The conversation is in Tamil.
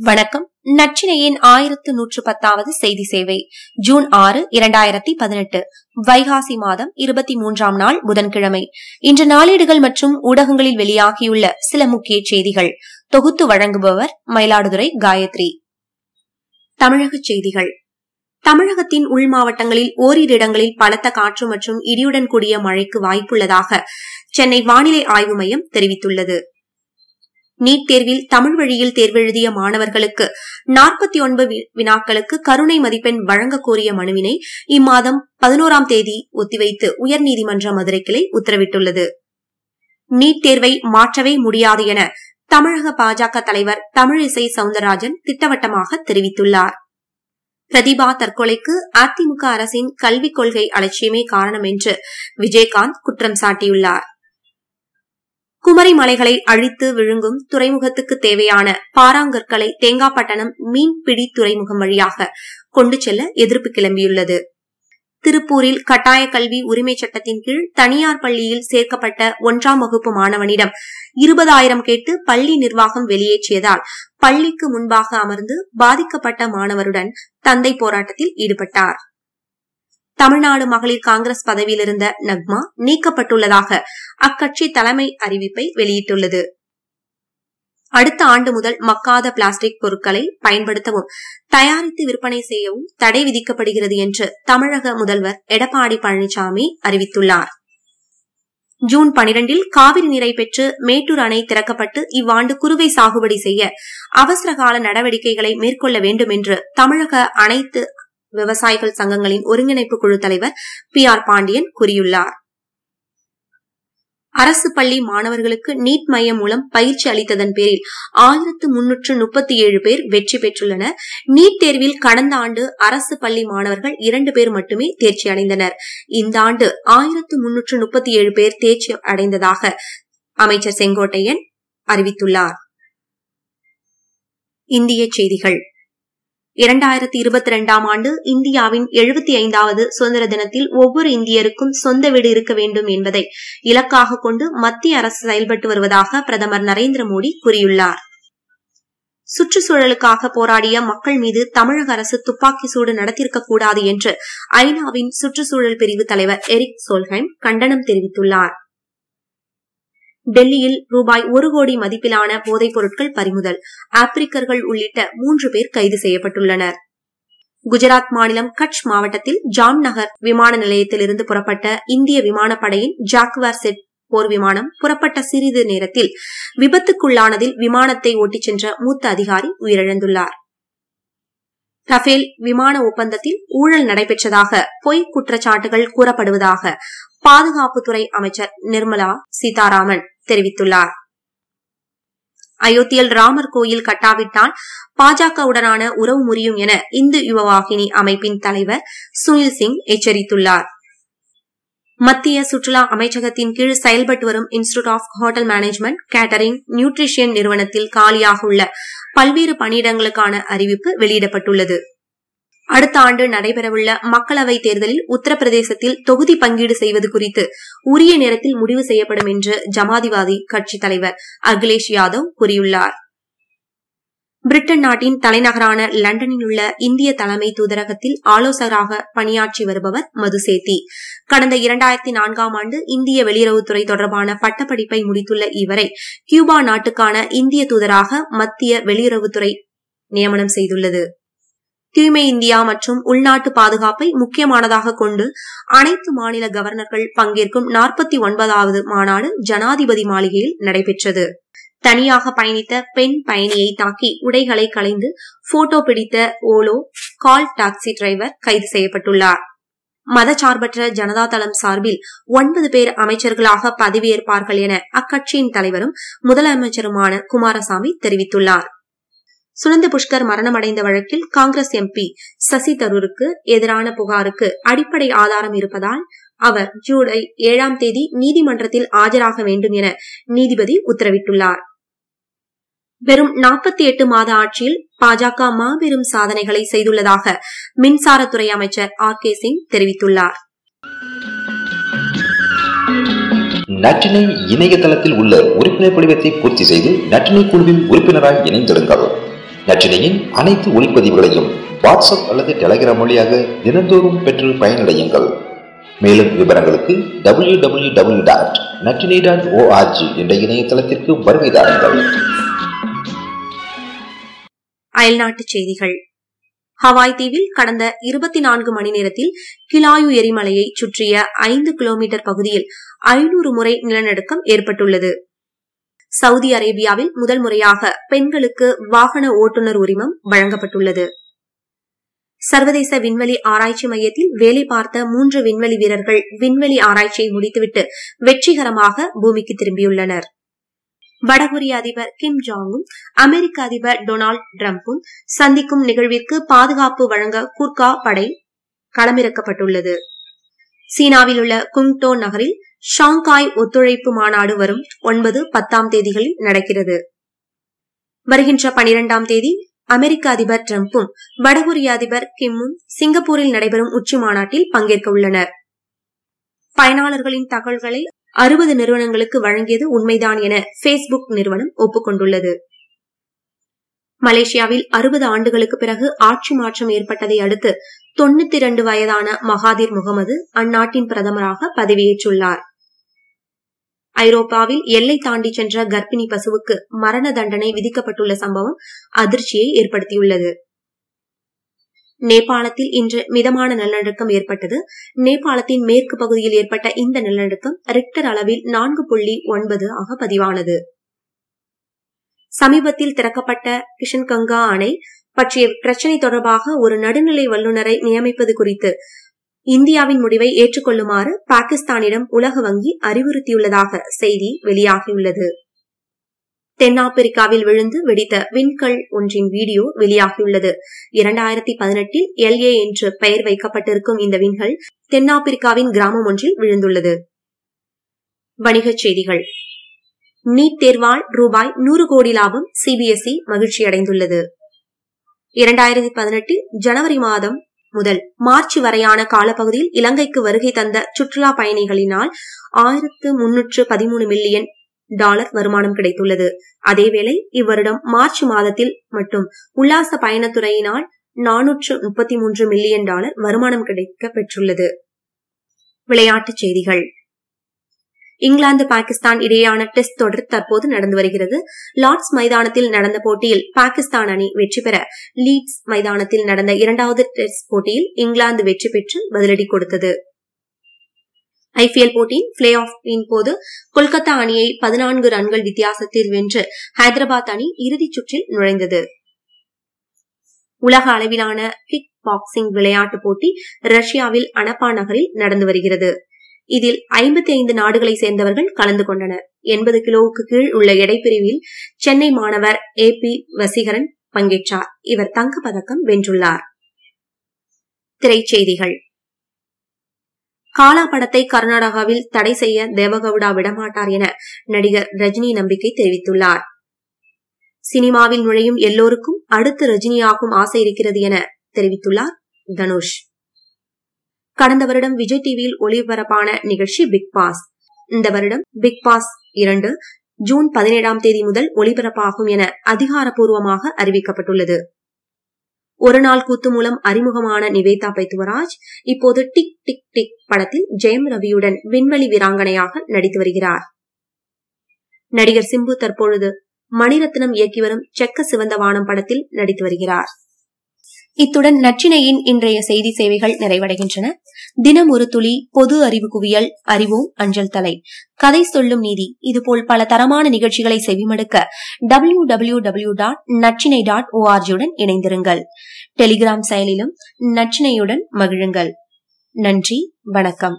வணக்கம். நச்சினையின் ஆயிரத்து நூற்று பத்தாவது செய்தி சேவை. ஜூன் ஆறு இரண்டாயிரத்தி பதினெட்டு. வைகாசி மாதம் இருபத்தி மூன்றாம் நாள் புதன்கிழமை. இன்று நாளேடுகள் மற்றும் ஊடகங்களில் வெளியாகியுள்ள சில முக்கிய செய்திகள். தொகுத்து வழங்குபவர் மயிலாடுதுறை காயத்ரி. தமிழக செய்திகள். தமிழகத்தின் உள் மாவட்டங்களில் ஓரிரு இடங்களில் பலத்த காற்று மற்றும் இடியுடன் கூடிய மழைக்கு வாய்ப்புள்ளதாக சென்னை வானிலை ஆய்வு மையம் தெரிவித்துள்ளது. நீட் தேர்வில் தமிழ் வழியில் தேர்வெழுதிய மாணவர்களுக்கு நாற்பத்தி ஒன்பது வினாக்களுக்கு கருணை மதிப்பெண் வழங்க கோரிய மனுவினை இம்மாதம் பதினோராம் தேதி ஒத்திவைத்து உயர்நீதிமன்ற மதுரை கிளை உத்தரவிட்டுள்ளது. நீட் தேர்வை மாற்றவே முடியாது என தமிழக பாஜக தலைவர் தமிழிசை சவுந்தரராஜன் திட்டவட்டமாக தெரிவித்துள்ளார். பிரதிபா தற்கொலைக்கு அதிமுக அரசின் கல்விக் கொள்கை அலட்சியமே காரணம் என்று விஜயகாந்த் குற்றம் சாட்டியுள்ளார். குமரி மலைகளை அழித்து விழுங்கும் துறைமுகத்துக்கு தேவையான பாராங்கற்களை தேங்காப்பட்டணம் மீன்பிடி துறைமுகம் வழியாக கொண்டு செல்ல எதிர்ப்பு கிளம்பியுள்ளது. திருப்பூரில் கட்டாய கல்வி உரிமை சட்டத்தின் கீழ் தனியார் பள்ளியில் சேர்க்கப்பட்ட ஒன்றாம் வகுப்பு மாணவனிடம் இருபதாயிரம் கேட்டு பள்ளி நிர்வாகம் வெளியேற்றியதால் பள்ளிக்கு முன்பாக அமர்ந்து பாதிக்கப்பட்ட மாணவருடன் தந்தை போராட்டத்தில் ஈடுபட்டார். தமிழ்நாடு மகளிர் காங்கிரஸ் பதவியில் இருந்த நக்மா நீக்கப்பட்டுள்ளதாக அக்கட்சி தலைமை அறிவிப்பை வெளியிட்டுள்ளது. அடுத்த ஆண்டு முதல் மக்காத பிளாஸ்டிக் பொருட்களை பயன்படுத்தவும் தயாரித்து விற்பனை செய்யவும் தடை விதிக்கப்படுகிறது என்று தமிழக முதல்வர் எடப்பாடி பழனிசாமி அறிவித்துள்ளார். ஜூன் பனிரெண்டில் காவிரி நீரை பெற்று மேட்டூர் அணை திறக்கப்பட்டு இவ்வாண்டு குறுவை சாகுபடி செய்ய அவசரகால நடவடிக்கைகளை மேற்கொள்ள வேண்டும் என்று தமிழக அனைத்து விவசாயிகள் சங்கங்களின் ஒருங்கிணைப்பு குழு தலைவர் பி ஆர் பாண்டியன் கூறியுள்ளார். அரசு பள்ளி மாணவர்களுக்கு நீட் மையம் மூலம் பயிற்சி அளித்ததன் பேரில் ஆயிரத்து முன்னூற்று முப்பத்தி ஏழு பேர் வெற்றி பெற்றுள்ளனர். நீட் தேர்வில் கடந்த ஆண்டு அரசு பள்ளி மாணவர்கள் இரண்டு பேர் மட்டுமே தேர்ச்சி அடைந்தனர். இந்த ஆண்டு ஆயிரத்து முன்னூற்று முப்பத்தி ஏழு பேர் தேர்ச்சி அடைந்ததாக அமைச்சர் செங்கோட்டையன் அறிவித்துள்ளார். இந்திய செய்திகள். இரண்டாயிரத்தி இருபத்தி இரண்டாம் ஆண்டு இந்தியாவின் எழுபத்தி ஐந்தாவது சுதந்திர தினத்தில் ஒவ்வொரு இந்தியருக்கும் சொந்த வீடு இருக்க வேண்டும் என்பதை இலக்காக கொண்டு மத்திய அரசு செயல்பட்டு வருவதாக பிரதமர் நரேந்திர மோடி கூறியுள்ளார். சுற்றுச்சூழலுக்காக போராடிய மக்கள் மீது தமிழக அரசு துப்பாக்கி சூடு நடத்தியிருக்கக்கூடாது என்று ஐநாவின் சுற்றுச்சூழல் பிரிவு தலைவர் எரிக் சோல்ஹைம் கண்டனம் தெரிவித்துள்ளார். டெல்லியில் ரூபாய் ஒரு கோடி மதிப்பிலான போதைப் பொருட்கள் பறிமுதல். ஆப்பிரிக்கர்கள் உள்ளிட்ட மூன்று பேர் கைது செய்யப்பட்டுள்ளனர். குஜராத் மாநிலம் கட்ச் மாவட்டத்தில் ஜாம் நகர் விமான நிலையத்தில் இருந்து புறப்பட்ட இந்திய விமானப்படையின் ஜாக்வார் செட் போர் விமானம் புறப்பட்ட சிறிது நேரத்தில் விபத்துக்குள்ளானதில் விமானத்தை ஓட்டிச் சென்ற மூத்த அதிகாரி உயிரிழந்துள்ளார். ரஃபேல் விமான ஒப்பந்தத்தில் ஊழல் நடைபெற்றதாக பொய் குற்றச்சாட்டுகள் கூறப்படுவதாக பாதுகாப்புத்துறை அமைச்சர் நிர்மலா சீதாராமன். தெரிவித்துள்ளார். அயோத்தியில் ராமர் கோயில் கட்டாவிட்டால் பாஜகவுடனான உறவு முறியும் என இந்து யுவவாகினி அமைப்பின் தலைவர் சுனில் சிங் எச்சரித்துள்ளார். மத்திய சுற்றுலா அமைச்சகத்தின் கீழ் செயல்பட்டு வரும் institute of hotel management catering nutrition நிறுவனத்தில் காலியாக உள்ள பல்வேறு பணியிடங்களுக்கான அறிவிப்பு வெளியிடப்பட்டுள்ளது. அடுத்த ஆண்டு நடைபெறவுள்ள மக்களவைத் தேர்தலில் உத்தரப்பிரதேசத்தில் தொகுதி பங்கீடு செய்வது குறித்து உரிய நேரத்தில் முடிவு செய்யப்படும் என்று ஜமாதிவாதி கட்சித் தலைவர் அகிலேஷ் யாதவ் கூறியுள்ளார். பிரிட்டன் நாட்டின் தலைநகரான லண்டனில் உள்ள இந்திய தலைமை தூதரகத்தில் ஆலோசகராக பணியாற்றி வருபவர் மதுசேத்தி கடந்த இரண்டாயிரத்தி நான்காம் ஆண்டு இந்திய வெளியுறவுத்துறை தொடர்பான பட்டப்படிப்பை முடித்துள்ள இவரை கியூபா நாட்டுக்கான இந்திய தூதராக மத்திய வெளியுறவுத்துறை நியமனம் செய்துள்ளது. தூய்மை இந்தியா மற்றும் உள்நாட்டு பாதுகாப்பை முக்கியமானதாக கொண்டு அனைத்து மாநில கவர்னர்கள் பங்கேற்கும் நாற்பத்தி ஒன்பதாவது மாநாடு ஜனாதிபதி மாளிகையில் நடைபெற்றது. தனியாக பயணித்த பெண் பயணியை தாக்கி உடைகளை களைந்து போட்டோ பிடித்த ஓலோ கால் டாக்ஸி டிரைவர் கைது செய்யப்பட்டுள்ளார். மதச்சார்பற்ற ஜனதா தளம் சார்பில் ஒன்பது பேர் அமைச்சர்களாக பதவியேற்பார்கள் என அக்கட்சியின் தலைவரும் முதலமைச்சருமான குமாரசாமி தெரிவித்துள்ளார். சுனந்த புஷ்கர் மரணமடைந்த வழக்கில் காங்கிரஸ் எம்பி சசி தரூருக்கு எதிரான புகாருக்கு அடிப்படை ஆதாரம் இருப்பதால் அவர் ஜூலை ஏழாம் தேதி நீதிமன்றத்தில் ஆஜராக வேண்டும் என நீதிபதி உத்தரவிட்டுள்ளார். வெறும் நாற்பத்தி எட்டு மாத ஆட்சியில் பாஜக மாபெரும் சாதனைகளை செய்துள்ளதாக மின்சாரத்துறை அமைச்சர் ஆர் கே சிங் தெரிவித்துள்ளார். நட்டினை இணையதளத்தில் உள்ள உறுப்பினர் படிவத்தை பூர்த்தி செய்து நட்டினை குழுவில் உறுப்பினராக இணைந்திருங்கள். நச்சினையின் அனைத்து ஒளிப்பதிவுகளையும் வாட்ஸ்அப் அல்லது டெலகிராம் வழியாக தினந்தோறும் பெற்று பயனடையுங்கள். மேலும் விவரங்களுக்கு W W W dot dot ORG என்ற இணையதளத்திற்கு வருகை தாருங்கள். அயல்நாட்டுச் செய்திகள். ஹவாய் தீவில் கடந்த இருபத்தி நான்கு மணி நேரத்தில் கிலாயு எரிமலையை சுற்றிய ஐந்து கிலோமீட்டர் பகுதியில் ஐநூறு முறை நிலநடுக்கம் ஏற்பட்டுள்ளது. சவுதி அரேபியாவில் முதல் முறையாக பெண்களுக்கு வாகன ஓட்டுநர் உரிமம் வழங்கப்பட்டுள்ளது. சர்வதேச விண்வெளி ஆராய்ச்சி மையத்தில் வேலை பார்த்த மூன்று விண்வெளி வீரர்கள் விண்வெளி ஆராய்ச்சியை முடித்துவிட்டு வெற்றிகரமாக பூமிக்கு திரும்பியுள்ளனர். வடகொரிய அதிபர் கிம் ஜாங்கும் அமெரிக்க அதிபர் டொனால்டு டிரம்பும் சந்திக்கும் நிகழ்விற்கு பாதுகாப்பு வழங்க குர்கா படை களமிறக்கப்பட்டுள்ளது. சீனாவில் உள்ள குங்டோ நகரில் ஷாங்காய் ஒத்துழைப்பு மாநாடு வரும் ஒன்பது பத்தாம் தேதிகளில் நடக்கிறது. வருகின்ற பனிரெண்டாம் தேதி அமெரிக்க அதிபர் டிரம்பும் வடகொரிய அதிபர் கிம்மும் சிங்கப்பூரில் நடைபெறும் உச்சி மாநாட்டில் பங்கேற்க உள்ளனர். பயனாளர்களின் தகவல்களை அறுபது நிறுவனங்களுக்கு வழங்கியது உண்மைதான் என பேஸ்புக் நிறுவனம் ஒப்புக்கொண்டுள்ளது. மலேசியாவில் அறுபது ஆண்டுகளுக்கு பிறகு ஆட்சி மாற்றம் ஏற்பட்டதை அடுத்து தொண்ணூத்தி இரண்டு வயதான மகாதீர் முகமது அந்நாட்டின் பிரதமராக பதவியேற்றுள்ளார். ஐரோப்பாவில் எல்லை தாண்டி சென்ற கர்ப்பிணி பசுவுக்கு மரண தண்டனை விதிக்கப்பட்டுள்ள சம்பவம் அதிர்ச்சியை ஏற்படுத்தியுள்ளது. நேபாளத்தில் இன்று மிதமான நிலநடுக்கம் ஏற்பட்டது. நேபாளத்தின் மேற்கு பகுதியில் ஏற்பட்ட இந்த நிலநடுக்கம் ரிக்டர் அளவில் நான்கு புள்ளி ஒன்பது ஆக பதிவானது. சமீபத்தில் திறக்கப்பட்ட கிஷன்கங்கா அணை பற்றிய பிரச்சினை தொடர்பாக ஒரு நடுநிலை வல்லுநரை நியமிப்பது குறித்து இந்தியாவின் முடிவை ஏற்றுக்கொள்ளுமாறு பாகிஸ்தானிடம் உலக வங்கி அறிவுறுத்தியுள்ளதாக செய்தி வெளியாகியுள்ளது. தென்னாப்பிரிக்காவில் விழுந்து வெடித்த விண்கல் ஒன்றின் வீடியோ வெளியாகியுள்ளது. இரண்டாயிரத்தி பதினெட்டில் எல்ஏ என்று பெயர் வைக்கப்பட்டிருக்கும் இந்த விண்கல் தென்னாப்பிரிக்காவின் கிராமம் ஒன்றில் விழுந்துள்ளது. வணிகச் செய்திகள். நீட் தேர்வால் ரூபாய் நூறு கோடி லாபம் சிபிஎஸ்இ மகிழ்ச்சியடைந்துள்ளது. இரண்டாயிரத்தி பதினெட்டு ஜனவரி மாதம் முதல் மார்ச் வரையான காலப்பகுதியில் இலங்கைக்கு வருகை தந்த சுற்றுலா பயணிகளினால் ஆயிரத்து முன்னூற்று பதிமூணு மில்லியன் டாலர் வருமானம் கிடைத்துள்ளது. அதேவேளை இவ்வருடம் மார்ச் மாதத்தில் மட்டும் உல்லாச பயணத்துறையினால் நானூற்று முப்பத்தி மூன்று மில்லியன் டாலர் வருமானம் கிடைக்க பெற்றுள்ளது விளையாட்டுச் செய்திகள். இங்கிலாந்து பாகிஸ்தான் இடையேயான டெஸ்ட் தொடர் தற்போது நடந்து வருகிறது. லார்ட்ஸ் மைதானத்தில் நடந்த போட்டியில் பாகிஸ்தான் அணி வெற்றி பெற லீட்ஸ் மைதானத்தில் நடந்த இரண்டாவது டெஸ்ட் போட்டியில் இங்கிலாந்து வெற்றி பெற்று பதிலடி கொடுத்தது. ஐபிஎல் போட்டியின் பிளே ஆஃபின் போது கொல்கத்தா அணியை பதினான்கு ரன்கள் வித்தியாசத்தில் வென்று ஹைதராபாத் அணி இறுதிச் சுற்றில் நுழைந்தது. உலக அளவிலான கிக் பாக்ஸிங் விளையாட்டுப் போட்டி ரஷ்யாவில் அனப்பா நகரில் நடந்து வருகிறது. இதில் ஐம்பத்தி ஐந்து நாடுகளை சேர்ந்தவர்கள் கலந்து கொண்டனர். எண்பது கிலோவுக்கு கீழ் உள்ள எடைப்பிரிவில் சென்னை மாணவர் ஏ பி வசீகரன் பங்கேற்றார். இவர் தங்கப்பதக்கம் வென்றுள்ளார். திரைச்செய்திகள். காலா படத்தை கர்நாடகாவில் தடை செய்ய தேவகவுடா விடமாட்டார் என நடிகர் ரஜினி நம்பிக்கை தெரிவித்துள்ளார். சினிமாவில் நுழையும் எல்லோருக்கும் அடுத்து ரஜினியாகும் ஆசை இருக்கிறது என தெரிவித்துள்ளார் தனுஷ். கடந்த வருடம் விஜய் டிவியில் ஒளிபரப்பான நிகழ்ச்சி பிக் பாஸ் இந்த வருடம் பிக் பாஸ் இரண்டு ஜூன் பதினேழாம் தேதி முதல் ஒளிபரப்பாகும் என அதிகாரப்பூர்வமாக அறிவிக்கப்பட்டுள்ளது. ஒரு நாள் கூத்து மூலம் அறிமுகமான நிவேதா பைத்துவராஜ் இப்போது டிக் டிக் டிக் படத்தில் ஜெயம் ரவியுடன் விண்வெளி வீராங்கனையாக நடித்து வருகிறார். நடிகர் சிம்பு தற்பொழுது மணிரத்னம் இயக்கி வரும் செக்க சிவந்த வானம் படத்தில் நடித்து வருகிறார். இத்துடன் நச்சினையின் இன்றைய செய்தி சேவைகள் நிறைவடைகின்றன. தினம் ஒரு துளி பொது அறிவு குவியல் அறிவோம் அஞ்சல் தலை. கதை சொல்லும் நீதி இதுபோல் பல தரமான நிகழ்ச்சிகளை செவிமடுக்க டபிள்யூ டபிள்யூ டபிள்யூ டாட் நச்சினை டாட் ஓஆர்ஜியுடன் இணைந்திருங்கள். டெலிகிராம் செயலிலும் நச்சினையுடன் மகிழுங்கள். நன்றி வணக்கம்.